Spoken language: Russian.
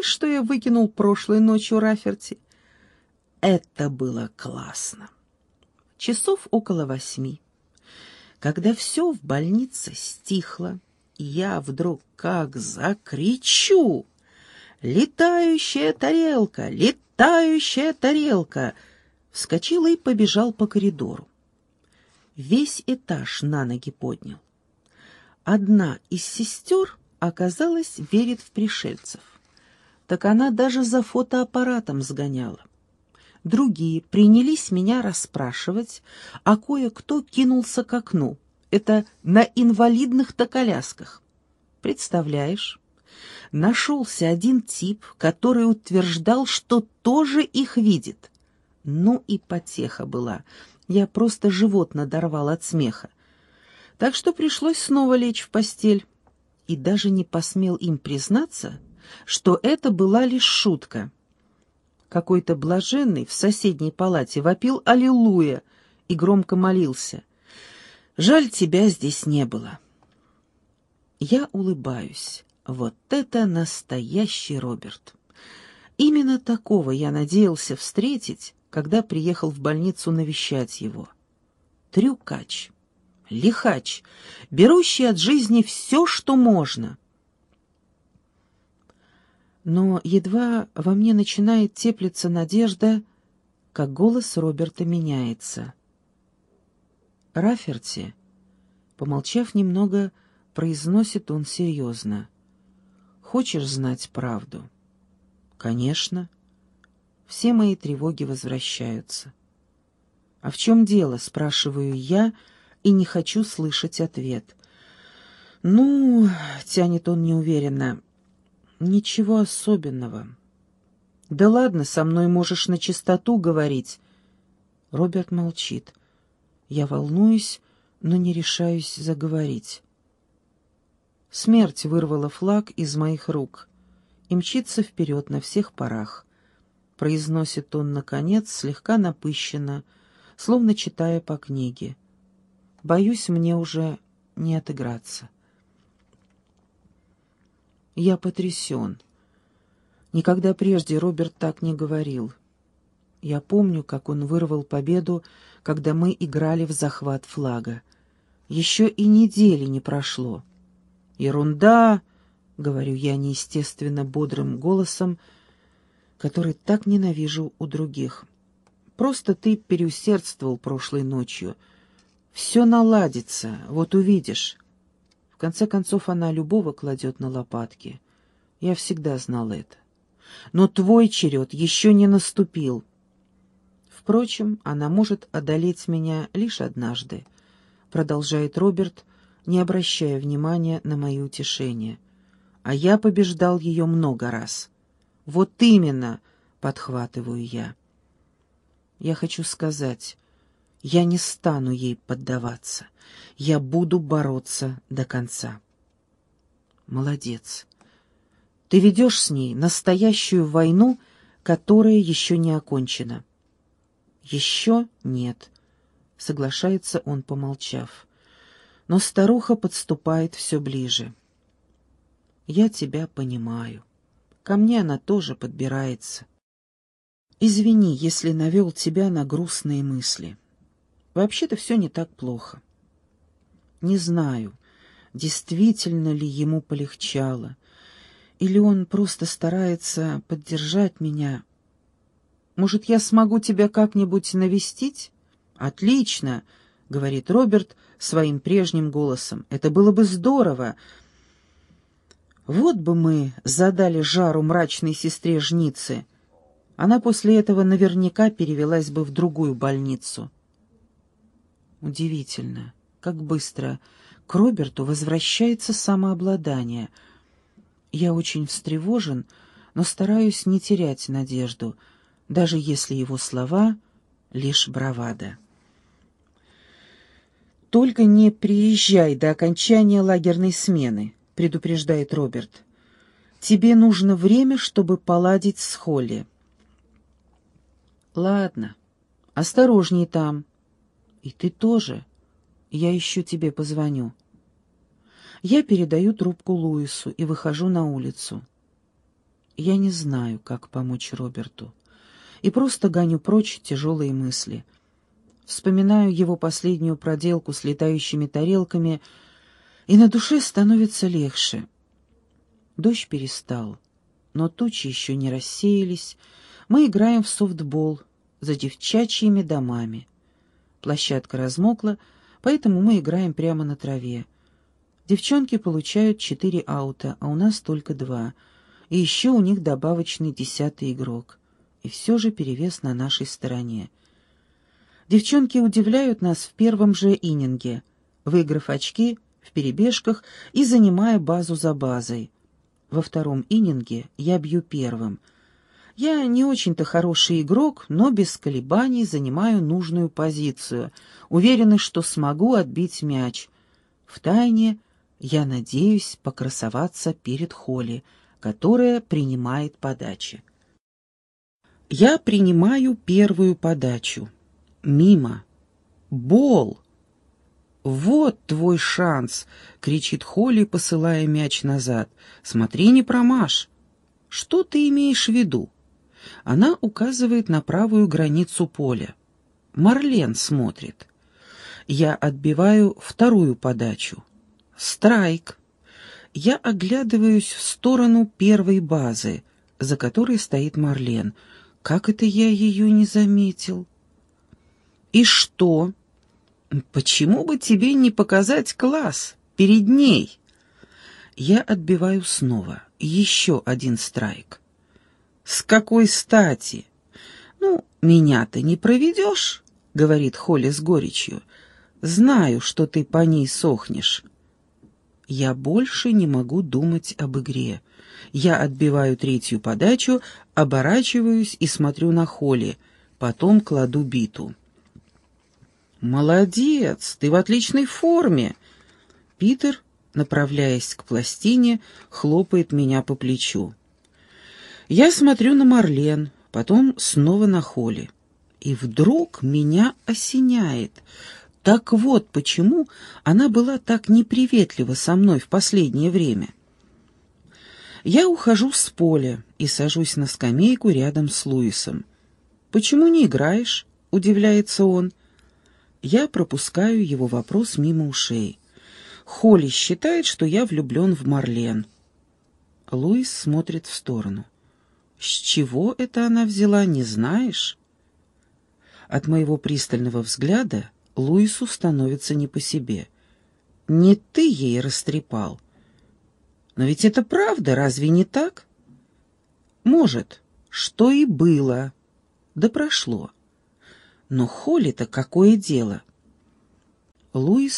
знаешь, что я выкинул прошлой ночью Раферти? Это было классно. Часов около восьми. Когда все в больнице стихло, я вдруг как закричу. «Летающая тарелка! Летающая тарелка!» Вскочила и побежал по коридору. Весь этаж на ноги поднял. Одна из сестер, оказалась, верит в пришельцев. Так она даже за фотоаппаратом сгоняла. Другие принялись меня расспрашивать, а кое-кто кинулся к окну. Это на инвалидных-то колясках. Представляешь? Нашелся один тип, который утверждал, что тоже их видит. Ну и потеха была. Я просто живот надорвал от смеха. Так что пришлось снова лечь в постель. И даже не посмел им признаться, что это была лишь шутка. Какой-то блаженный в соседней палате вопил «Аллилуйя» и громко молился. «Жаль, тебя здесь не было». Я улыбаюсь. Вот это настоящий Роберт. Именно такого я надеялся встретить, когда приехал в больницу навещать его. Трюкач, лихач, берущий от жизни все, что можно — но едва во мне начинает теплиться надежда, как голос Роберта меняется. «Раферти», — помолчав немного, произносит он серьезно. «Хочешь знать правду?» «Конечно». Все мои тревоги возвращаются. «А в чем дело?» — спрашиваю я, и не хочу слышать ответ. «Ну...» — тянет он неуверенно. Ничего особенного. Да ладно, со мной можешь на чистоту говорить. Роберт молчит. Я волнуюсь, но не решаюсь заговорить. Смерть вырвала флаг из моих рук и мчится вперед на всех парах. Произносит он, наконец, слегка напыщенно, словно читая по книге. Боюсь, мне уже не отыграться. Я потрясен. Никогда прежде Роберт так не говорил. Я помню, как он вырвал победу, когда мы играли в захват флага. Еще и недели не прошло. «Ерунда!» — говорю я неестественно бодрым голосом, который так ненавижу у других. «Просто ты переусердствовал прошлой ночью. Все наладится, вот увидишь» конце концов, она любого кладет на лопатки. Я всегда знал это. Но твой черед еще не наступил. Впрочем, она может одолеть меня лишь однажды, продолжает Роберт, не обращая внимания на мои утешения. А я побеждал ее много раз. Вот именно, подхватываю я. Я хочу сказать, я не стану ей поддаваться. Я буду бороться до конца. Молодец. Ты ведешь с ней настоящую войну, которая еще не окончена. Еще нет, соглашается он, помолчав. Но старуха подступает все ближе. Я тебя понимаю. Ко мне она тоже подбирается. Извини, если навел тебя на грустные мысли. Вообще-то все не так плохо. Не знаю, действительно ли ему полегчало, или он просто старается поддержать меня. Может, я смогу тебя как-нибудь навестить? Отлично, говорит Роберт своим прежним голосом. Это было бы здорово. Вот бы мы задали жару мрачной сестре Жницы. Она после этого наверняка перевелась бы в другую больницу. Удивительно, как быстро к Роберту возвращается самообладание. Я очень встревожен, но стараюсь не терять надежду, даже если его слова — лишь бравада. «Только не приезжай до окончания лагерной смены», — предупреждает Роберт. «Тебе нужно время, чтобы поладить с Холли». «Ладно, осторожней там», и ты тоже. Я еще тебе позвоню. Я передаю трубку Луису и выхожу на улицу. Я не знаю, как помочь Роберту. И просто гоню прочь тяжелые мысли. Вспоминаю его последнюю проделку с летающими тарелками, и на душе становится легче. Дождь перестал, но тучи еще не рассеялись. Мы играем в софтбол за девчачьими домами. Площадка размокла, поэтому мы играем прямо на траве. Девчонки получают четыре аута, а у нас только два. И еще у них добавочный десятый игрок. И все же перевес на нашей стороне. Девчонки удивляют нас в первом же ининге, выиграв очки в перебежках и занимая базу за базой. Во втором ининге я бью первым — я не очень-то хороший игрок, но без колебаний занимаю нужную позицию, уверенный, что смогу отбить мяч. Втайне я надеюсь покрасоваться перед Холли, которая принимает подачи. Я принимаю первую подачу. Мимо. Бол! «Вот твой шанс!» — кричит Холли, посылая мяч назад. «Смотри, не промажь!» «Что ты имеешь в виду?» Она указывает на правую границу поля. Марлен смотрит. Я отбиваю вторую подачу. Страйк. Я оглядываюсь в сторону первой базы, за которой стоит Марлен. Как это я ее не заметил? И что? Почему бы тебе не показать класс перед ней? Я отбиваю снова. Еще один страйк. «С какой стати?» «Ну, меня ты не проведешь», — говорит Холли с горечью. «Знаю, что ты по ней сохнешь». Я больше не могу думать об игре. Я отбиваю третью подачу, оборачиваюсь и смотрю на Холли, потом кладу биту. «Молодец, ты в отличной форме!» Питер, направляясь к пластине, хлопает меня по плечу. Я смотрю на Марлен, потом снова на Холли. И вдруг меня осеняет. Так вот почему она была так неприветлива со мной в последнее время. Я ухожу с поля и сажусь на скамейку рядом с Луисом. «Почему не играешь?» — удивляется он. Я пропускаю его вопрос мимо ушей. Холли считает, что я влюблен в Марлен. Луис смотрит в сторону. С чего это она взяла, не знаешь? От моего пристального взгляда Луису становится не по себе. Не ты ей растрепал. Но ведь это правда, разве не так? Может, что и было. Да прошло. Но Холли-то какое дело? Луис